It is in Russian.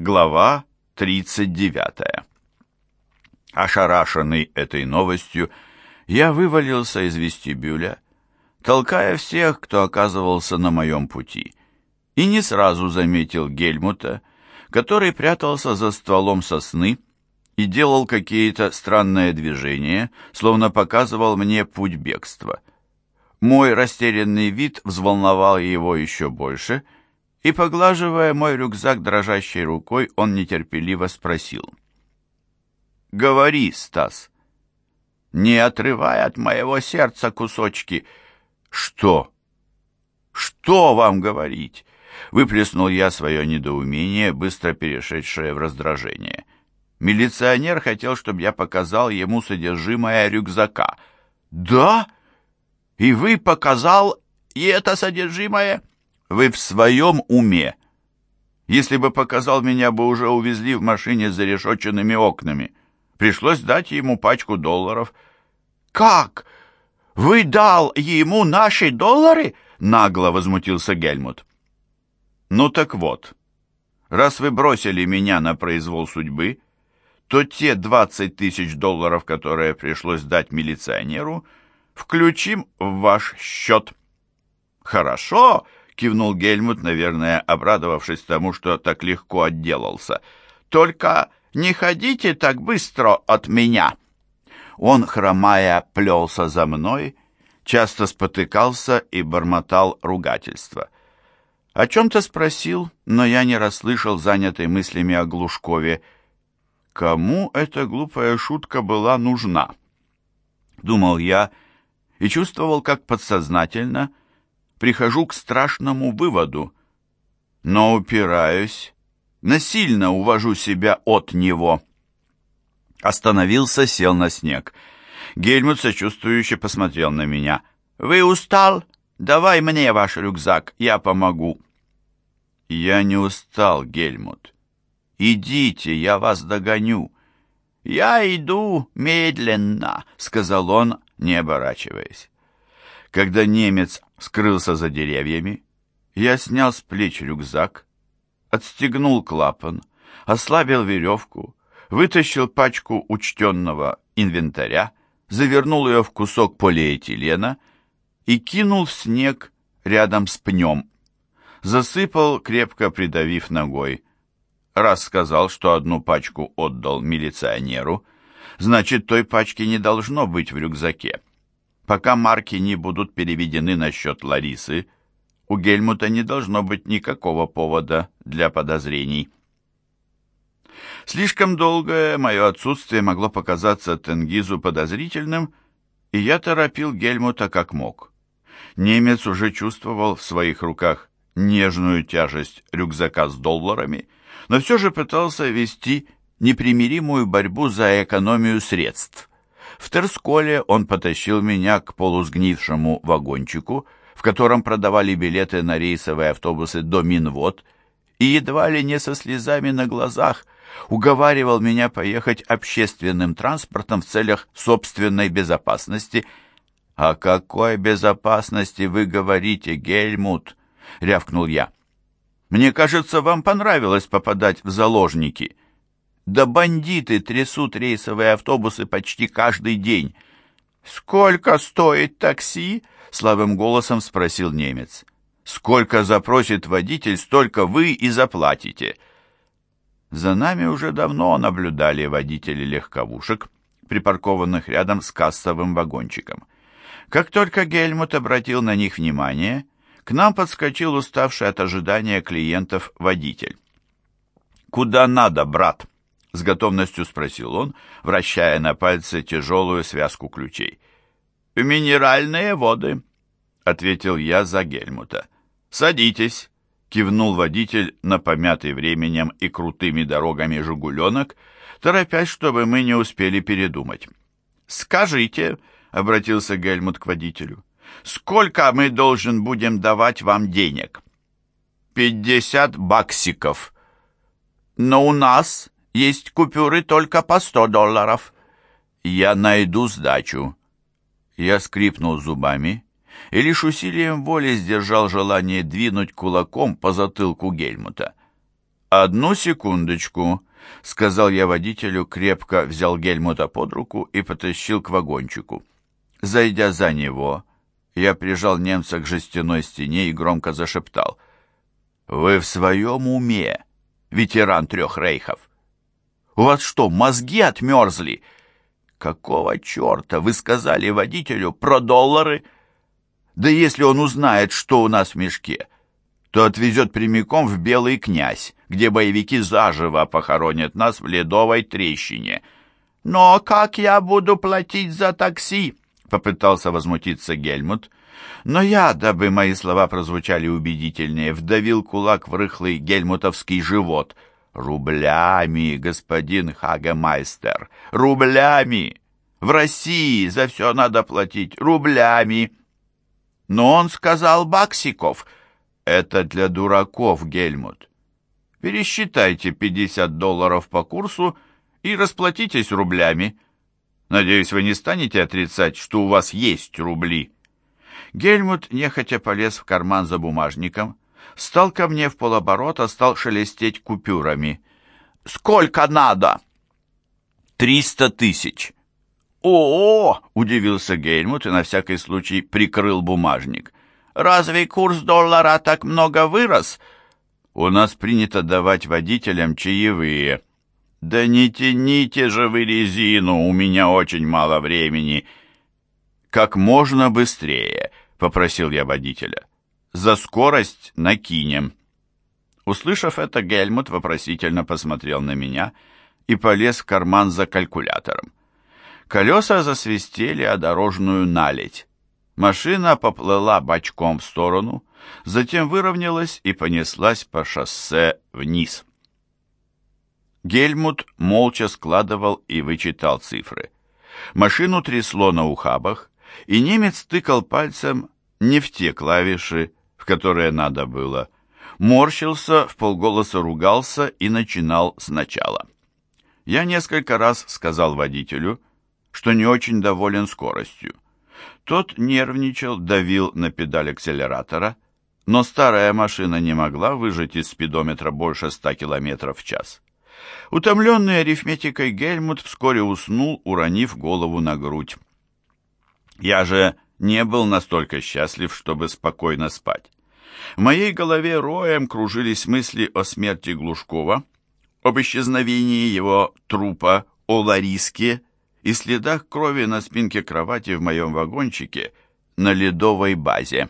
Глава 39. Ошарашенный этой новостью, я вывалился из вестибюля, толкая всех, кто оказывался на моем пути, и не сразу заметил Гельмута, который прятался за стволом сосны и делал какие-то странные движения, словно показывал мне путь бегства. Мой растерянный вид взволновал его еще больше — и, поглаживая мой рюкзак дрожащей рукой, он нетерпеливо спросил. «Говори, Стас, не отрывай от моего сердца кусочки. Что? Что вам говорить?» Выплеснул я свое недоумение, быстро перешедшее в раздражение. Милиционер хотел, чтобы я показал ему содержимое рюкзака. «Да? И вы показал и это содержимое?» Вы в своем уме? Если бы показал, меня бы уже увезли в машине с зарешоченными окнами. Пришлось дать ему пачку долларов. «Как? Вы дал ему наши доллары?» — нагло возмутился Гельмут. «Ну так вот, раз вы бросили меня на произвол судьбы, то те двадцать тысяч долларов, которые пришлось дать милиционеру, включим в ваш счет». «Хорошо!» Кивнул Гельмут, наверное, обрадовавшись тому, что так легко отделался. «Только не ходите так быстро от меня!» Он, хромая, плелся за мной, часто спотыкался и бормотал ругательства. О чем-то спросил, но я не расслышал, занятый мыслями о Глушкове. Кому эта глупая шутка была нужна? Думал я и чувствовал, как подсознательно прихожу к страшному выводу, но упираюсь, насильно увожу себя от него. Остановился, сел на снег. Гельмут сочувствующе посмотрел на меня. «Вы устал? Давай мне ваш рюкзак, я помогу». «Я не устал, Гельмут. Идите, я вас догоню». «Я иду медленно», — сказал он, не оборачиваясь. Когда немец скрылся за деревьями, я снял с плеч рюкзак, отстегнул клапан, ослабил веревку, вытащил пачку учтенного инвентаря, завернул ее в кусок полиэтилена и кинул в снег рядом с пнем. Засыпал, крепко придавив ногой. Раз сказал, что одну пачку отдал милиционеру, значит, той пачки не должно быть в рюкзаке. Пока марки не будут переведены на счет Ларисы, у Гельмута не должно быть никакого повода для подозрений. Слишком долгое мое отсутствие могло показаться Тенгизу подозрительным, и я торопил Гельмута как мог. Немец уже чувствовал в своих руках нежную тяжесть рюкзака с долларами, но все же пытался вести непримиримую борьбу за экономию средств. В Терсколе он потащил меня к полусгнившему вагончику, в котором продавали билеты на рейсовые автобусы до Минвод, и едва ли не со слезами на глазах уговаривал меня поехать общественным транспортом в целях собственной безопасности. «О какой безопасности вы говорите, Гельмут?» — рявкнул я. «Мне кажется, вам понравилось попадать в заложники». Да бандиты трясут рейсовые автобусы почти каждый день. «Сколько стоит такси?» — слабым голосом спросил немец. «Сколько запросит водитель, столько вы и заплатите». За нами уже давно наблюдали водители легковушек, припаркованных рядом с кассовым вагончиком. Как только Гельмут обратил на них внимание, к нам подскочил уставший от ожидания клиентов водитель. «Куда надо, брат?» — с готовностью спросил он, вращая на пальце тяжелую связку ключей. «Минеральные воды», — ответил я за Гельмута. «Садитесь», — кивнул водитель на помятый временем и крутыми дорогами «Жигуленок», торопясь, чтобы мы не успели передумать. «Скажите», — обратился Гельмут к водителю, — «сколько мы должен будем давать вам денег?» «Пятьдесят баксиков». «Но у нас есть купюры только по сто долларов. Я найду сдачу. Я скрипнул зубами и лишь усилием воли сдержал желание двинуть кулаком по затылку Гельмута. «Одну секундочку», — сказал я водителю, крепко взял Гельмута под руку и потащил к вагончику. Зайдя за него, я прижал немца к жестяной стене и громко зашептал. «Вы в своем уме, ветеран трех рейхов? У вас что, мозги отмерзли? Какого черта вы сказали водителю про доллары? Да если он узнает, что у нас в мешке, то отвезет прямиком в Белый князь, где боевики заживо похоронят нас в ледовой трещине. Но как я буду платить за такси?» Попытался возмутиться Гельмут, но я, дабы мои слова прозвучали убедительнее, вдавил кулак в рыхлый гельмутовский живот. «Рублями, господин Хагемайстер, рублями! В России за все надо платить рублями!» Но он сказал Баксиков. «Это для дураков, Гельмут. Пересчитайте 50 долларов по курсу и расплатитесь рублями». Надеюсь, вы не станете отрицать, что у вас есть рубли». Гельмут нехотя полез в карман за бумажником, стал ко мне в полоборота, стал шелестеть купюрами. «Сколько надо?» «Триста тысяч». «О-о!» — удивился Гельмут и на всякий случай прикрыл бумажник. «Разве курс доллара так много вырос?» «У нас принято давать водителям чаевые», «Да не тяните же вы резину, у меня очень мало времени». «Как можно быстрее», — попросил я водителя. «За скорость накинем». Услышав это, Гельмут вопросительно посмотрел на меня и полез в карман за калькулятором. Колеса засвистели о дорожную наледь. Машина поплыла бочком в сторону, затем выровнялась и понеслась по шоссе вниз. Гельмут молча складывал и вычитал цифры. Машину трясло на ухабах, и немец тыкал пальцем не в те клавиши, которые надо было. Морщился, в полголоса ругался и начинал сначала. Я несколько раз сказал водителю, что не очень доволен скоростью. Тот нервничал, давил на педаль акселератора, но старая машина не могла выжать из спидометра больше ста километров в час. Утомленный арифметикой Гельмут вскоре уснул, уронив голову на грудь. Я же не был настолько счастлив, чтобы спокойно спать. В моей голове роем кружились мысли о смерти Глушкова, об исчезновении его трупа, о Лариске и следах крови на спинке кровати в моем вагончике на ледовой базе.